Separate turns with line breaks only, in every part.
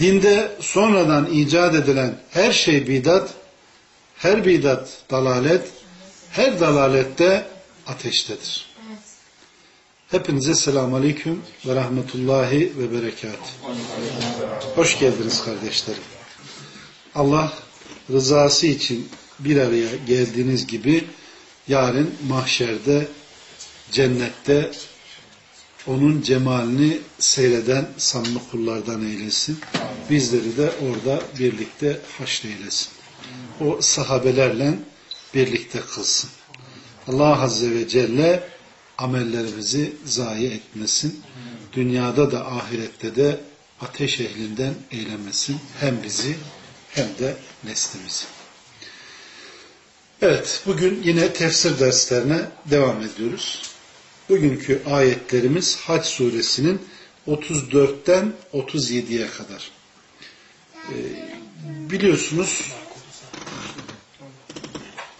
Dinde sonradan icat edilen her şey bidat, her bidat dalalet, her dalalette ateştedir. Hepinize selamun aleyküm ve rahmetullahi ve berekat. Hoş geldiniz kardeşlerim. Allah rızası için bir araya geldiğiniz gibi yarın mahşerde, cennette onun cemalini seyreden samimi kullardan eylesin. Bizleri de orada birlikte haşreylesin. O sahabelerle birlikte kılsın. Allah Azze ve Celle amellerimizi zayi etmesin. Dünyada da ahirette de ateş ehlinden eylemesin. Hem bizi hem de neslimizi. Evet, bugün yine tefsir derslerine devam ediyoruz. Bugünkü ayetlerimiz Hac suresinin 34'ten 37'ye kadar. Ee, biliyorsunuz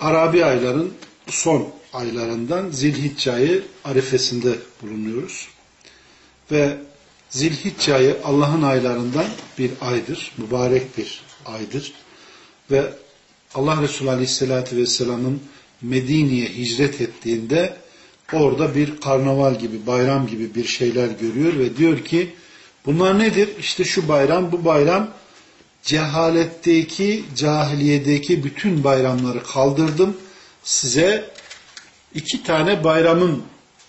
Arabi ayların son aylarından Zilhicce ayı arifesinde bulunuyoruz. Ve Zilhicce ayı Allah'ın aylarından bir aydır. Mübarek bir aydır. Ve Allah Resulü Aleyhisselatü Vesselam'ın Medine'ye hicret ettiğinde orada bir karnaval gibi, bayram gibi bir şeyler görüyor ve diyor ki bunlar nedir? İşte şu bayram, bu bayram cehaletteki, cahiliyedeki bütün bayramları kaldırdım. Size iki tane bayramın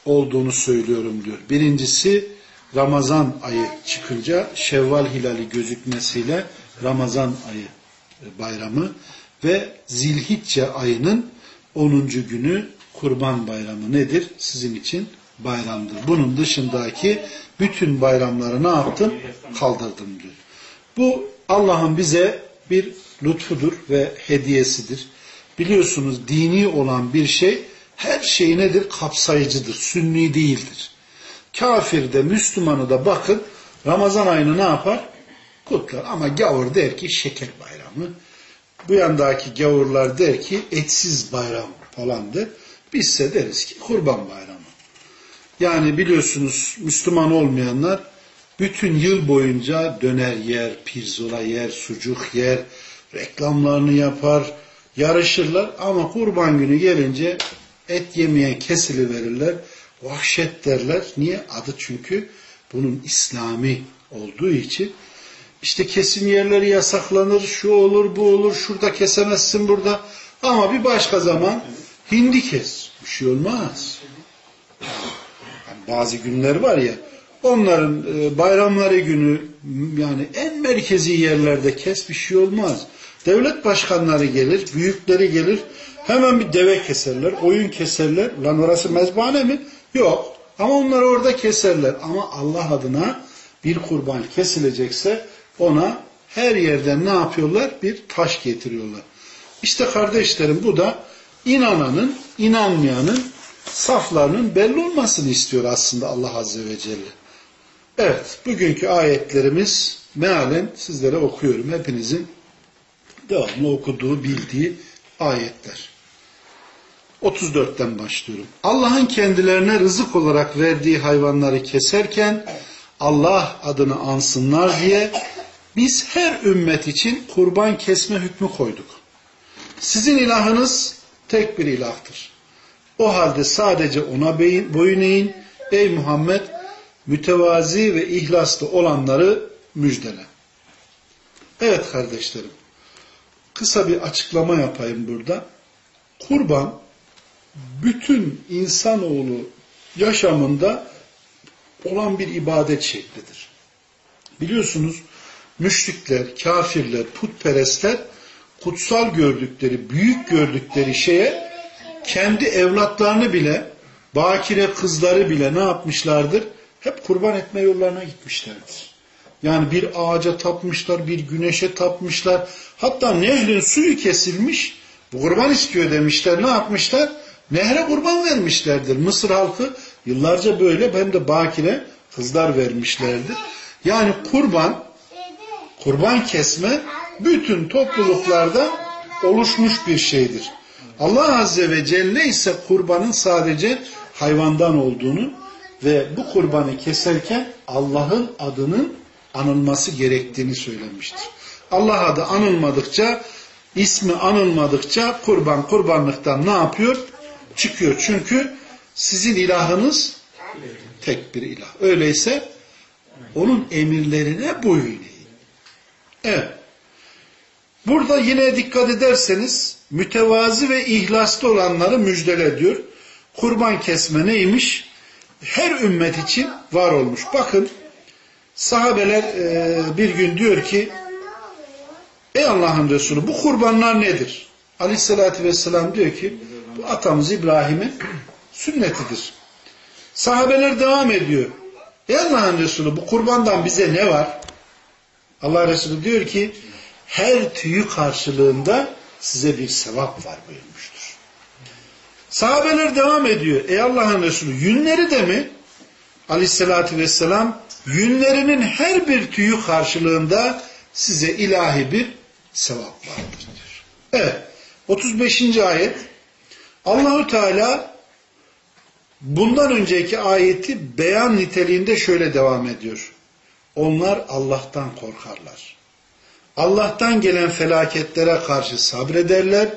olduğunu söylüyorum diyor. Birincisi Ramazan ayı çıkınca Şevval hilali gözükmesiyle Ramazan ayı bayramı ve Zilhicce ayının 10. günü Kurban Bayramı nedir? Sizin için bayramdır. Bunun dışındaki bütün bayramları ne yaptım? Kaldırdım diyor. Bu Allah'ın bize bir lütfudur ve hediyesidir. Biliyorsunuz dini olan bir şey her şey nedir? Kapsayıcıdır. Sünni değildir. Kafir de Müslümanı da bakın Ramazan ayını ne yapar? Kutlar. Ama gavur der ki şeker bayramı. Bu yandaki gavurlar der ki etsiz bayram falandır. Bizse deriz ki kurban bayramı. Yani biliyorsunuz Müslüman olmayanlar bütün yıl boyunca döner yer, pirzola yer, sucuk yer, reklamlarını yapar, yarışırlar ama kurban günü gelince et yemeyen kesili verirler, vahşet derler. Niye? Adı çünkü bunun İslami olduğu için işte kesim yerleri yasaklanır, şu olur, bu olur, şurada kesemezsin burada. Ama bir başka zaman hindi kes. Bir şey olmaz. Yani bazı günler var ya, onların e, bayramları günü yani en merkezi yerlerde kes bir şey olmaz. Devlet başkanları gelir, büyükleri gelir, hemen bir deve keserler, oyun keserler. Lan orası mezbane mi? Yok. Ama onları orada keserler. Ama Allah adına bir kurban kesilecekse ona her yerden ne yapıyorlar? Bir taş getiriyorlar. İşte kardeşlerim bu da inananın, inanmayanın saflarının belli olmasını istiyor aslında Allah Azze ve Celle. Evet, bugünkü ayetlerimiz mealen sizlere okuyorum. Hepinizin devamlı okuduğu, bildiği ayetler. 34'ten başlıyorum. Allah'ın kendilerine rızık olarak verdiği hayvanları keserken Allah adını ansınlar diye biz her ümmet için kurban kesme hükmü koyduk. Sizin ilahınız tek bir ilahtır. O halde sadece ona boyun eğin. Ey Muhammed mütevazi ve ihlaslı olanları müjdele. Evet kardeşlerim. Kısa bir açıklama yapayım burada. Kurban bütün insanoğlu yaşamında olan bir ibadet şeklidir. Biliyorsunuz müşrikler, kafirler, putperestler kutsal gördükleri, büyük gördükleri şeye kendi evlatlarını bile, bakire kızları bile ne yapmışlardır? Hep kurban etme yollarına gitmişlerdir. Yani bir ağaca tapmışlar, bir güneşe tapmışlar. Hatta nehrin suyu kesilmiş. Kurban istiyor demişler. Ne yapmışlar? Nehre kurban vermişlerdir. Mısır halkı yıllarca böyle hem de bakire kızlar vermişlerdir. Yani kurban, kurban kesme bütün topluluklarda oluşmuş bir şeydir. Allah Azze ve Celle ise kurbanın sadece hayvandan olduğunu ve bu kurbanı keserken Allah'ın adının anılması gerektiğini söylemiştir. Allah adı anılmadıkça, ismi anılmadıkça kurban kurbanlıktan ne yapıyor? Çıkıyor. Çünkü sizin ilahınız tek bir ilah. Öyleyse onun emirlerine boyun eğin. Evet. Burada yine dikkat ederseniz mütevazi ve ihlaslı olanları müjdele diyor. Kurban kesme neymiş? Her ümmet için var olmuş. Bakın sahabeler e, bir gün diyor ki Ey Allah'ın Resulü bu kurbanlar nedir? Aleyhissalatü vesselam diyor ki bu atamız İbrahim'in sünnetidir. Sahabeler devam ediyor. Ey Allah'ın Resulü bu kurbandan bize ne var? Allah Resulü diyor ki her tüyü karşılığında size bir sevap var buyurmuştur. Sahabeler devam ediyor. Ey Allah'ın Resulü yünleri de mi? Aleyhissalatü vesselam yünlerinin her bir tüyü karşılığında size ilahi bir sevap vardır diyor. Evet. 35. ayet Allahü Teala bundan önceki ayeti beyan niteliğinde şöyle devam ediyor. Onlar Allah'tan korkarlar. Allah'tan gelen felaketlere karşı sabrederler.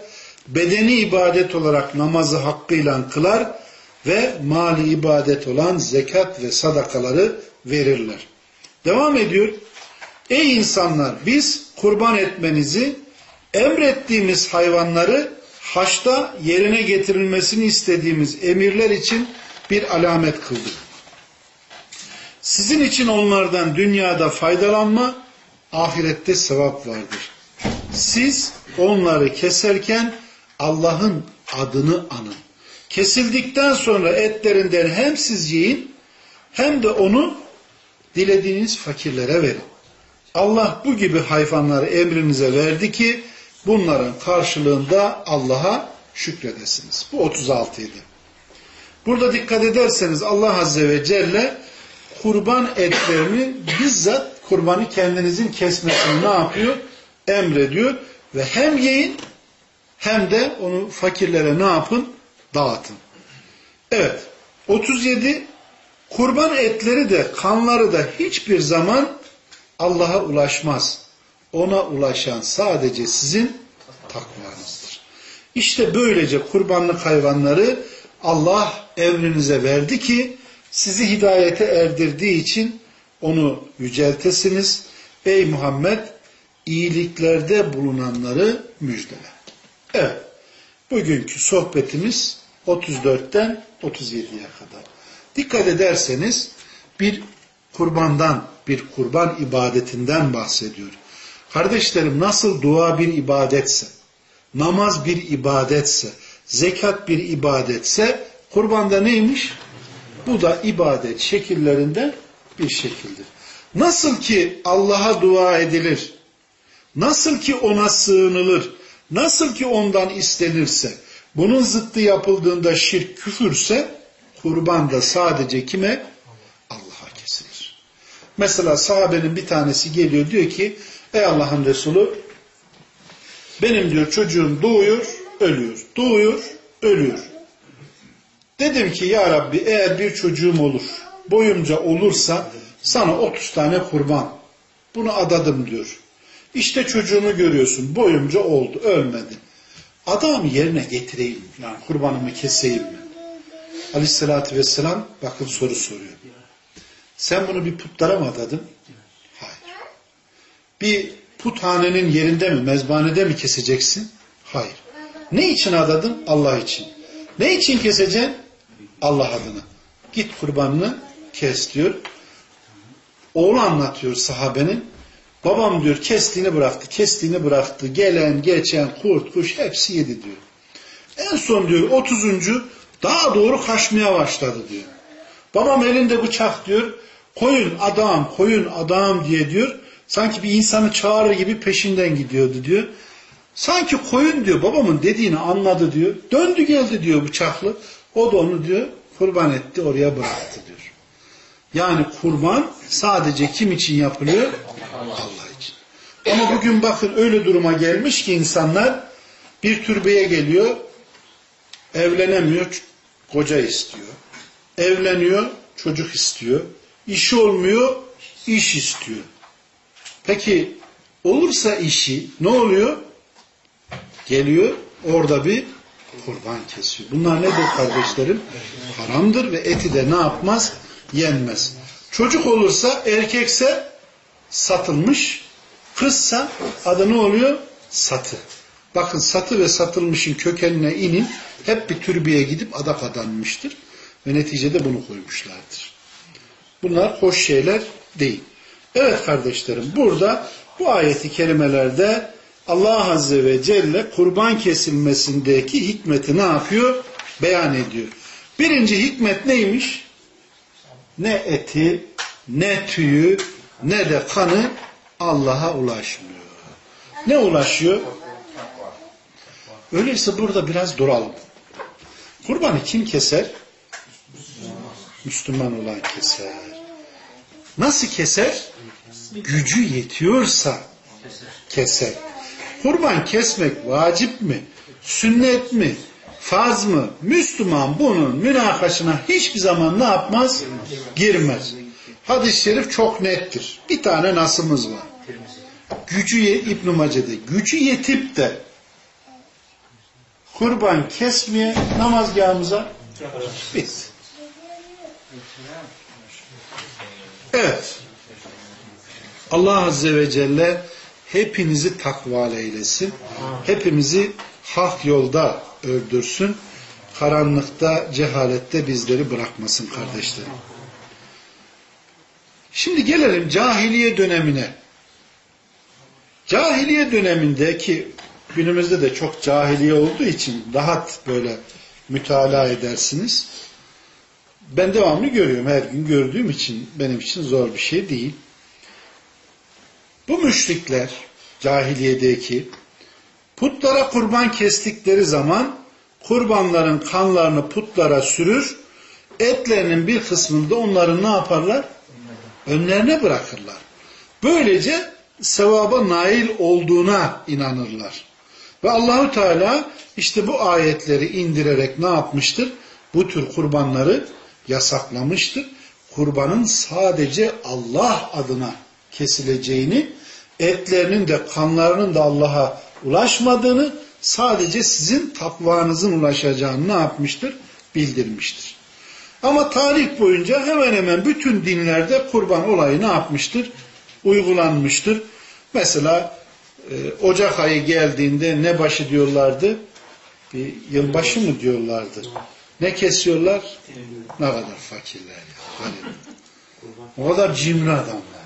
Bedeni ibadet olarak namazı hakkıyla kılar ve mali ibadet olan zekat ve sadakaları verirler. Devam ediyor. Ey insanlar biz kurban etmenizi emrettiğimiz hayvanları haçta yerine getirilmesini istediğimiz emirler için bir alamet kıldık. Sizin için onlardan dünyada faydalanma, ahirette sevap vardır. Siz onları keserken Allah'ın adını anın. Kesildikten sonra etlerinden hem siz yiyin hem de onu dilediğiniz fakirlere verin. Allah bu gibi hayvanları emrinize verdi ki bunların karşılığında Allah'a şükredesiniz. Bu 36 idi. Burada dikkat ederseniz Allah Azze ve Celle kurban etlerini bizzat kurbanı kendinizin kesmesini ne yapıyor? Emrediyor ve hem yiyin hem de onu fakirlere ne yapın? Dağıtın. Evet. 37 kurban etleri de kanları da hiçbir zaman Allah'a ulaşmaz. Ona ulaşan sadece sizin takvanızdır. İşte böylece kurbanlık hayvanları Allah emrinize verdi ki sizi hidayete erdirdiği için onu yüceltesiniz. Ey Muhammed iyiliklerde bulunanları müjdele. Evet. Bugünkü sohbetimiz 34'ten 37'ye kadar. Dikkat ederseniz bir kurbandan, bir kurban ibadetinden bahsediyor. Kardeşlerim nasıl dua bir ibadetse, namaz bir ibadetse, zekat bir ibadetse, kurbanda neymiş? Bu da ibadet şekillerinden bir şekildir. Nasıl ki Allah'a dua edilir, nasıl ki ona sığınılır, nasıl ki ondan istenirse, bunun zıttı yapıldığında şirk küfürse, kurban da sadece kime? Allah'a kesilir. Mesela sahabenin bir tanesi geliyor diyor ki, ey Allah'ın Resulü, benim diyor çocuğum doğuyor, ölüyor, doğuyor, ölüyor. Dedim ki ya Rabbi eğer bir çocuğum olur, boyumca olursa sana 30 tane kurban. Bunu adadım diyor. İşte çocuğumu görüyorsun. Boyumca oldu. Ölmedi. Adam yerine getireyim. Yani kurbanımı keseyim mi? Aleyhissalatü vesselam bakın soru soruyor. Sen bunu bir putlara mı adadın? Hayır. Bir puthanenin yerinde mi, mezbanede mi keseceksin? Hayır. Ne için adadın? Allah için. Ne için keseceksin? Allah adına. Git kurbanını kes diyor. Oğlu anlatıyor sahabenin. Babam diyor kestiğini bıraktı, kestiğini bıraktı. Gelen, geçen, kurt, kuş hepsi yedi diyor. En son diyor 30. daha doğru kaçmaya başladı diyor. Babam elinde bıçak diyor. Koyun adam, koyun adam diye diyor. Sanki bir insanı çağırır gibi peşinden gidiyordu diyor. Sanki koyun diyor babamın dediğini anladı diyor. Döndü geldi diyor bıçaklı. O da onu diyor kurban etti oraya bıraktı diyor. Yani kurban sadece kim için yapılıyor? Allah için. Ama bugün bakın öyle duruma gelmiş ki insanlar bir türbeye geliyor, evlenemiyor, koca istiyor. Evleniyor, çocuk istiyor. İşi olmuyor, iş istiyor. Peki olursa işi ne oluyor? Geliyor orada bir kurban kesiyor. Bunlar nedir kardeşlerim? Haramdır ve eti de ne yapmaz? Yenmez. Çocuk olursa erkekse satılmış, kızsa adı ne oluyor? Satı. Bakın satı ve satılmışın kökenine inin hep bir türbeye gidip adak adanmıştır. Ve neticede bunu koymuşlardır. Bunlar hoş şeyler değil. Evet kardeşlerim burada bu ayeti kerimelerde Allah Azze ve Celle kurban kesilmesindeki hikmeti ne yapıyor? Beyan ediyor. Birinci hikmet neymiş? Ne eti, ne tüyü, ne de kanı Allah'a ulaşmıyor. Ne ulaşıyor? Öyleyse burada biraz duralım. Kurbanı kim keser? Müslüman olan keser. Nasıl keser? Gücü yetiyorsa keser. Kurban kesmek vacip mi? Sünnet mi? Farz mı? Müslüman bunun münakaşına hiçbir zaman ne yapmaz? Girmez. Hadis-i şerif çok nettir. Bir tane nasımız var. Gücü İbn Mace'de gücü yetip de kurban kesmeye namazgahımıza biz. Evet. Allah Azze ve Celle hepinizi takval eylesin. Hepimizi hak yolda öldürsün. Karanlıkta, cehalette bizleri bırakmasın kardeşlerim. Şimdi gelelim cahiliye dönemine. Cahiliye dönemindeki günümüzde de çok cahiliye olduğu için rahat böyle mütalaa edersiniz. Ben devamlı görüyorum. Her gün gördüğüm için benim için zor bir şey değil. Bu müşrikler cahiliyedeki putlara kurban kestikleri zaman kurbanların kanlarını putlara sürür, etlerinin bir kısmını da onların ne yaparlar? Önlerine bırakırlar. Böylece sevaba nail olduğuna inanırlar. Ve Allahu Teala işte bu ayetleri indirerek ne yapmıştır? Bu tür kurbanları yasaklamıştır. Kurbanın sadece Allah adına kesileceğini, etlerinin de kanlarının da Allah'a ulaşmadığını, sadece sizin takvanızın ulaşacağını ne yapmıştır? Bildirmiştir. Ama tarih boyunca hemen hemen bütün dinlerde kurban olayı ne yapmıştır? Uygulanmıştır. Mesela e, Ocak ayı geldiğinde ne başı diyorlardı? Bir yılbaşı mı diyorlardı? Ne kesiyorlar? Ne kadar fakirler ya. O kadar cimri adamlar.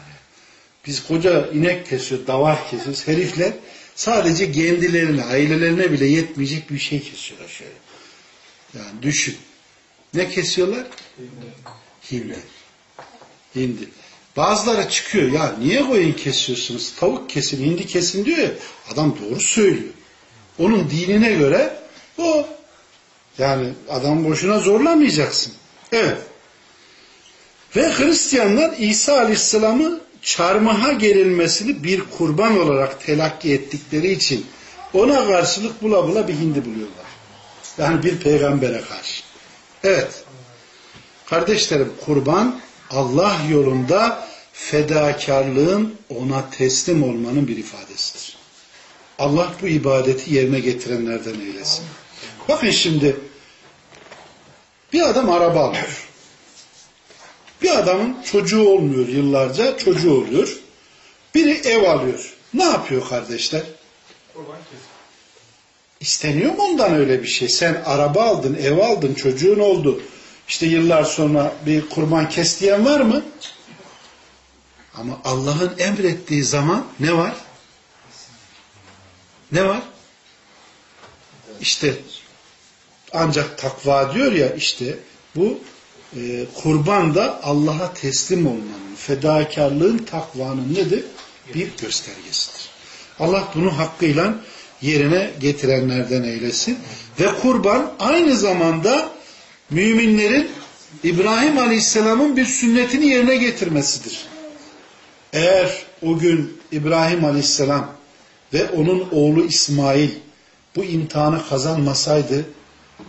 Biz koca inek kesiyor, davar kesiyoruz. Herifler sadece kendilerine, ailelerine bile yetmeyecek bir şey kesiyorlar şöyle. Yani düşün. Ne kesiyorlar? Hindi. Hindi. Bazıları çıkıyor ya niye koyun kesiyorsunuz? Tavuk kesin, hindi kesin diyor ya. Adam doğru söylüyor. Onun dinine göre o. Yani adam boşuna zorlamayacaksın. Evet. Ve Hristiyanlar İsa Aleyhisselam'ı çarmıha gerilmesini bir kurban olarak telakki ettikleri için ona karşılık bula bula bir hindi buluyorlar. Yani bir peygambere karşı. Evet. Kardeşlerim kurban Allah yolunda fedakarlığın ona teslim olmanın bir ifadesidir. Allah bu ibadeti yerine getirenlerden eylesin. Bakın şimdi bir adam araba alıyor. Adamın çocuğu olmuyor yıllarca, çocuğu oluyor. Biri ev alıyor. Ne yapıyor kardeşler? İsteniyor mu ondan öyle bir şey? Sen araba aldın, ev aldın, çocuğun oldu. İşte yıllar sonra bir kurban kes diyen var mı? Ama Allah'ın emrettiği zaman ne var? Ne var? İşte ancak takva diyor ya işte bu e, kurban da Allah'a teslim olmanın, fedakarlığın, takvanın nedir? Bir göstergesidir. Allah bunu hakkıyla yerine getirenlerden eylesin. Ve kurban aynı zamanda müminlerin İbrahim Aleyhisselam'ın bir sünnetini yerine getirmesidir. Eğer o gün İbrahim Aleyhisselam ve onun oğlu İsmail bu imtihanı kazanmasaydı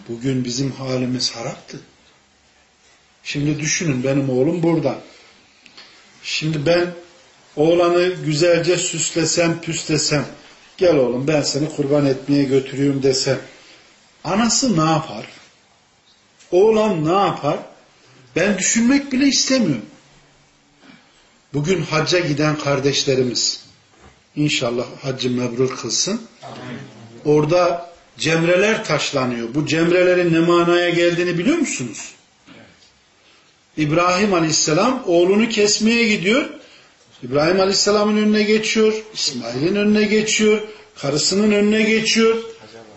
bugün bizim halimiz haraptı. Şimdi düşünün benim oğlum burada. Şimdi ben oğlanı güzelce süslesem püslesem gel oğlum ben seni kurban etmeye götürüyorum desem anası ne yapar? Oğlan ne yapar? Ben düşünmek bile istemiyorum. Bugün hacca giden kardeşlerimiz inşallah haccı mebrur kılsın. Orada cemreler taşlanıyor. Bu cemrelerin ne manaya geldiğini biliyor musunuz? İbrahim Aleyhisselam oğlunu kesmeye gidiyor. İbrahim Aleyhisselam'ın önüne geçiyor. İsmail'in önüne geçiyor. Karısının önüne geçiyor.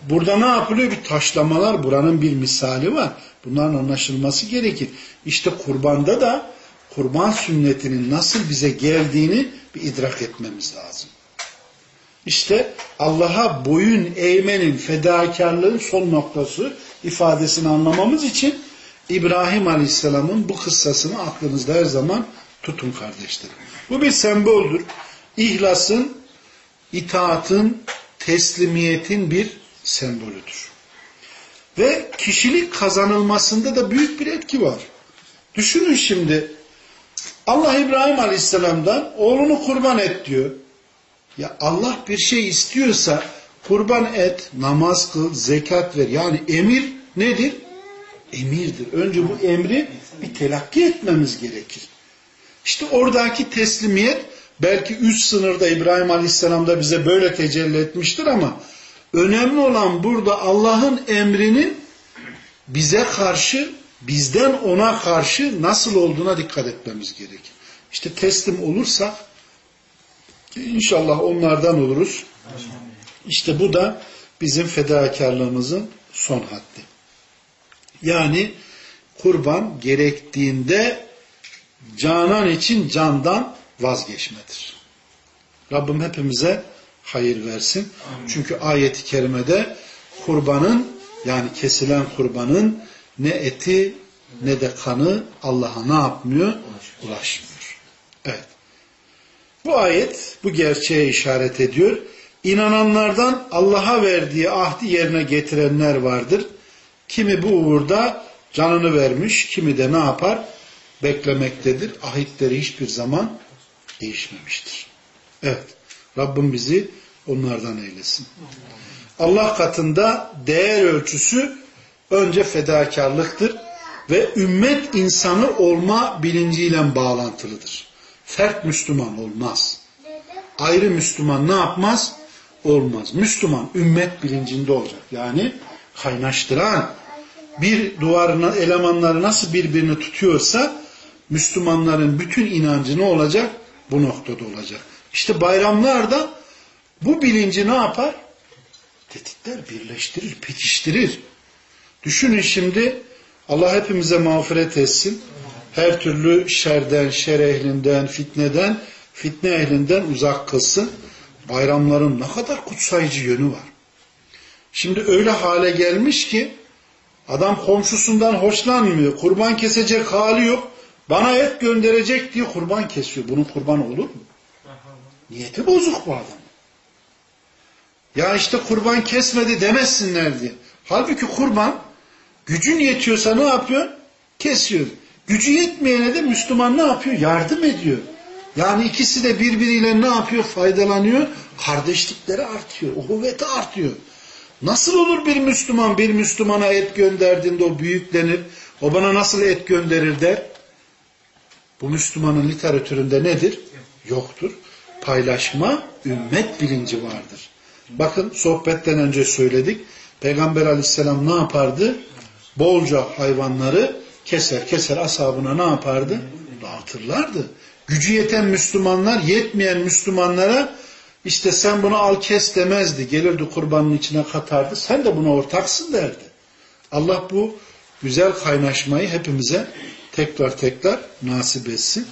Burada ne yapılıyor? Bir taşlamalar. Buranın bir misali var. Bunların anlaşılması gerekir. İşte kurbanda da kurban sünnetinin nasıl bize geldiğini bir idrak etmemiz lazım. İşte Allah'a boyun eğmenin, fedakarlığın son noktası ifadesini anlamamız için İbrahim Aleyhisselam'ın bu kıssasını aklınızda her zaman tutun kardeşlerim. Bu bir semboldür. İhlasın, itaatın, teslimiyetin bir sembolüdür. Ve kişilik kazanılmasında da büyük bir etki var. Düşünün şimdi Allah İbrahim Aleyhisselam'dan oğlunu kurban et diyor. Ya Allah bir şey istiyorsa kurban et, namaz kıl, zekat ver. Yani emir nedir? Emirdir. Önce bu emri bir telakki etmemiz gerekir. İşte oradaki teslimiyet belki üst sınırda İbrahim Aleyhisselam'da bize böyle tecelli etmiştir ama önemli olan burada Allah'ın emrinin bize karşı bizden ona karşı nasıl olduğuna dikkat etmemiz gerekir. İşte teslim olursak inşallah onlardan oluruz. İşte bu da bizim fedakarlığımızın son haddi. Yani kurban gerektiğinde canan için candan vazgeçmedir. Rabbim hepimize hayır versin. Çünkü ayeti kerimede kurbanın yani kesilen kurbanın ne eti ne de kanı Allah'a ne yapmıyor? Ulaşmıyor. Evet. Bu ayet bu gerçeğe işaret ediyor. İnananlardan Allah'a verdiği ahdi yerine getirenler vardır. Kimi bu uğurda canını vermiş, kimi de ne yapar? Beklemektedir. Ahitleri hiçbir zaman değişmemiştir. Evet. Rabbim bizi onlardan eylesin. Allah katında değer ölçüsü önce fedakarlıktır ve ümmet insanı olma bilinciyle bağlantılıdır. Fert Müslüman olmaz. Ayrı Müslüman ne yapmaz? Olmaz. Müslüman ümmet bilincinde olacak. Yani kaynaştıran bir duvarına elemanları nasıl birbirini tutuyorsa Müslümanların bütün inancı ne olacak? Bu noktada olacak. İşte bayramlar da bu bilinci ne yapar? Tetikler, birleştirir, pekiştirir. Düşünün şimdi Allah hepimize mağfiret etsin. Her türlü şerden, şer ehlinden, fitneden, fitne ehlinden uzak kılsın. Bayramların ne kadar kutsayıcı yönü var. Şimdi öyle hale gelmiş ki adam komşusundan hoşlanmıyor. Kurban kesecek hali yok. Bana et gönderecek diye kurban kesiyor. Bunun kurban olur mu? Niyeti bozuk bu adam. Ya işte kurban kesmedi demezsinler diye. Halbuki kurban gücün yetiyorsa ne yapıyor? Kesiyor. Gücü yetmeyene de Müslüman ne yapıyor? Yardım ediyor. Yani ikisi de birbiriyle ne yapıyor? Faydalanıyor. Kardeşlikleri artıyor. Uhuvveti artıyor. Nasıl olur bir Müslüman bir Müslümana et gönderdiğinde o büyüklenir. O bana nasıl et gönderir der. Bu Müslümanın literatüründe nedir? Yoktur. Paylaşma, ümmet bilinci vardır. Bakın sohbetten önce söyledik. Peygamber aleyhisselam ne yapardı? Bolca hayvanları keser keser ashabına ne yapardı? Dağıtırlardı. Gücü yeten Müslümanlar yetmeyen Müslümanlara işte sen bunu al kes demezdi. Gelirdi kurbanın içine katardı. Sen de buna ortaksın derdi. Allah bu güzel kaynaşmayı hepimize tekrar tekrar nasip etsin.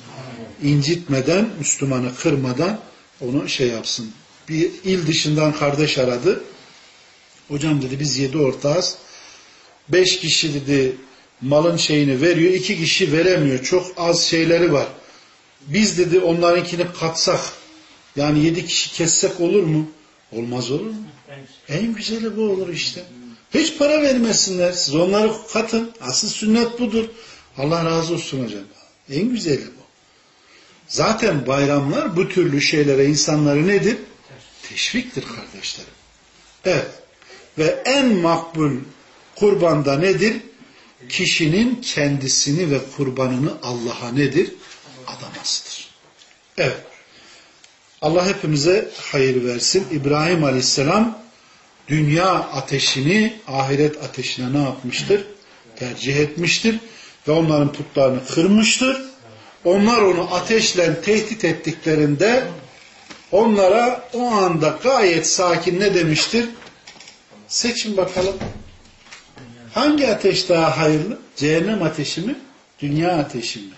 İncitmeden, Müslümanı kırmadan onu şey yapsın. Bir il dışından kardeş aradı. Hocam dedi biz yedi ortağız. Beş kişi dedi malın şeyini veriyor. iki kişi veremiyor. Çok az şeyleri var. Biz dedi onlarınkini katsak yani yedi kişi kessek olur mu? Olmaz olur mu? En güzeli bu olur işte. Hiç para vermesinler. Siz onları katın. Asıl sünnet budur. Allah razı olsun hocam. En güzeli bu. Zaten bayramlar bu türlü şeylere insanları nedir? Teşviktir kardeşlerim. Evet. Ve en makbul kurbanda nedir? Kişinin kendisini ve kurbanını Allah'a nedir? Adamasıdır. Evet. Allah hepimize hayır versin. İbrahim Aleyhisselam dünya ateşini ahiret ateşine ne yapmıştır? Tercih etmiştir. Ve onların putlarını kırmıştır. Onlar onu ateşle tehdit ettiklerinde onlara o anda gayet sakin ne demiştir? Seçin bakalım. Hangi ateş daha hayırlı? Cehennem ateşi mi? Dünya ateşi mi?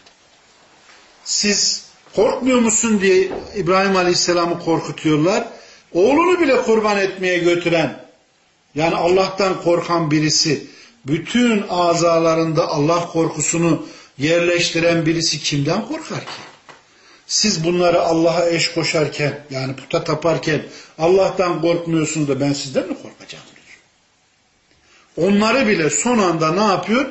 Siz korkmuyor musun diye İbrahim Aleyhisselam'ı korkutuyorlar. Oğlunu bile kurban etmeye götüren yani Allah'tan korkan birisi bütün azalarında Allah korkusunu yerleştiren birisi kimden korkar ki? Siz bunları Allah'a eş koşarken yani puta taparken Allah'tan korkmuyorsunuz da ben sizden mi korkacağım diyor. Onları bile son anda ne yapıyor?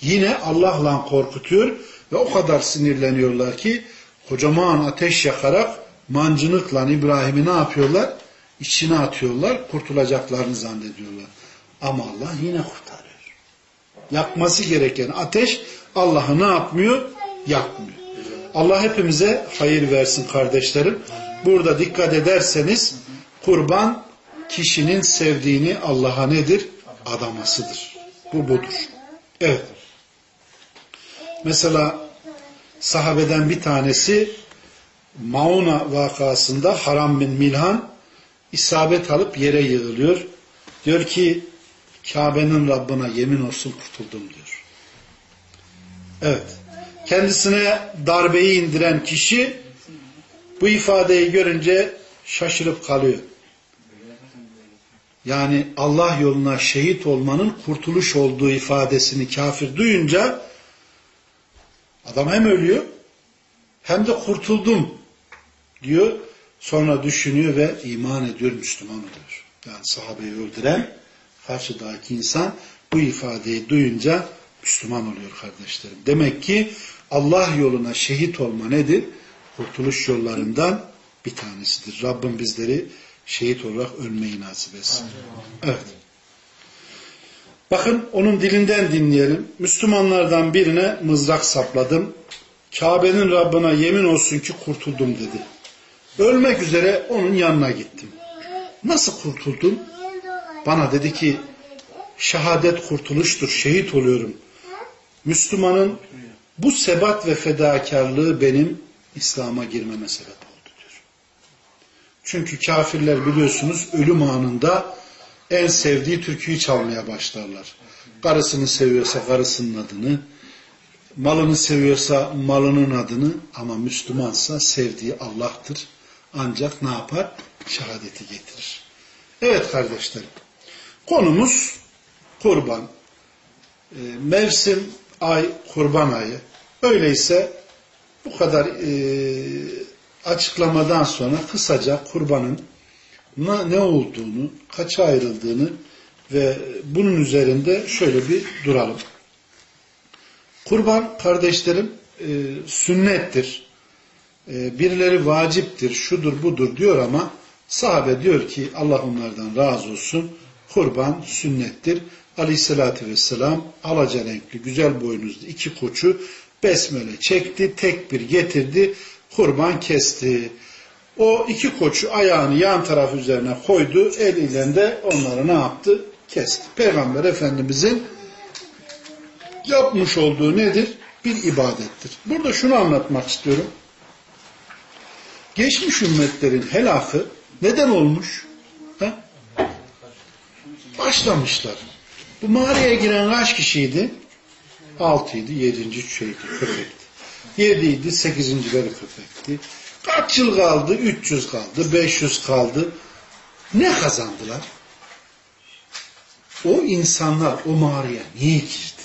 Yine Allah'la korkutuyor ve o kadar sinirleniyorlar ki kocaman ateş yakarak mancınıkla İbrahim'i ne yapıyorlar? İçine atıyorlar, kurtulacaklarını zannediyorlar. Ama Allah yine kurtarıyor. Yakması gereken ateş Allah'ı ne yapmıyor? Yakmıyor. Allah hepimize hayır versin kardeşlerim. Burada dikkat ederseniz kurban kişinin sevdiğini Allah'a nedir? Adamasıdır. Bu budur. Evet. Mesela sahabeden bir tanesi Mauna vakasında Haram bin Milhan isabet alıp yere yığılıyor. Diyor ki Kabe'nin Rabbına yemin olsun kurtuldum diyor. Evet. Kendisine darbeyi indiren kişi bu ifadeyi görünce şaşırıp kalıyor. Yani Allah yoluna şehit olmanın kurtuluş olduğu ifadesini kafir duyunca adam hem ölüyor hem de kurtuldum diyor. Sonra düşünüyor ve iman ediyor, Müslüman oluyor. Yani sahabeyi öldüren karşıdaki insan bu ifadeyi duyunca Müslüman oluyor kardeşlerim. Demek ki Allah yoluna şehit olma nedir? Kurtuluş yollarından bir tanesidir. Rabbim bizleri şehit olarak ölmeyi nasip etsin. Evet. Bakın onun dilinden dinleyelim. Müslümanlardan birine mızrak sapladım. Kabe'nin Rabbına yemin olsun ki kurtuldum dedi. Ölmek üzere onun yanına gittim. Nasıl kurtuldun? Bana dedi ki şehadet kurtuluştur, şehit oluyorum. Müslümanın bu sebat ve fedakarlığı benim İslam'a girmeme sebep oldu diyor. Çünkü kafirler biliyorsunuz ölüm anında en sevdiği türküyü çalmaya başlarlar. Karısını seviyorsa karısının adını, malını seviyorsa malının adını ama Müslümansa sevdiği Allah'tır. Ancak ne yapar? Şehadeti getirir. Evet kardeşlerim. Konumuz kurban. E, mevsim, ay, kurban ayı. Öyleyse bu kadar e, açıklamadan sonra kısaca kurbanın ne olduğunu, kaça ayrıldığını ve bunun üzerinde şöyle bir duralım. Kurban kardeşlerim e, sünnettir. E, birileri vaciptir, şudur budur diyor ama sahabe diyor ki Allah onlardan razı olsun. Kurban sünnettir. Aleyhissalatü vesselam alaca renkli güzel boynuzlu iki koçu besmele çekti, tek bir getirdi, kurban kesti. O iki koçu ayağını yan taraf üzerine koydu, eliyle de onları ne yaptı? Kesti. Peygamber Efendimizin yapmış olduğu nedir? Bir ibadettir. Burada şunu anlatmak istiyorum. Geçmiş ümmetlerin helafı neden olmuş? Ha? Başlamışlar. Bu mağaraya giren kaç kişiydi? Altıydı, yedinci şeydi, köpekti. Yediydi, sekizincileri köpekti. Kaç yıl kaldı? 300 kaldı, 500 kaldı. Ne kazandılar? O insanlar o mağaraya niye girdi?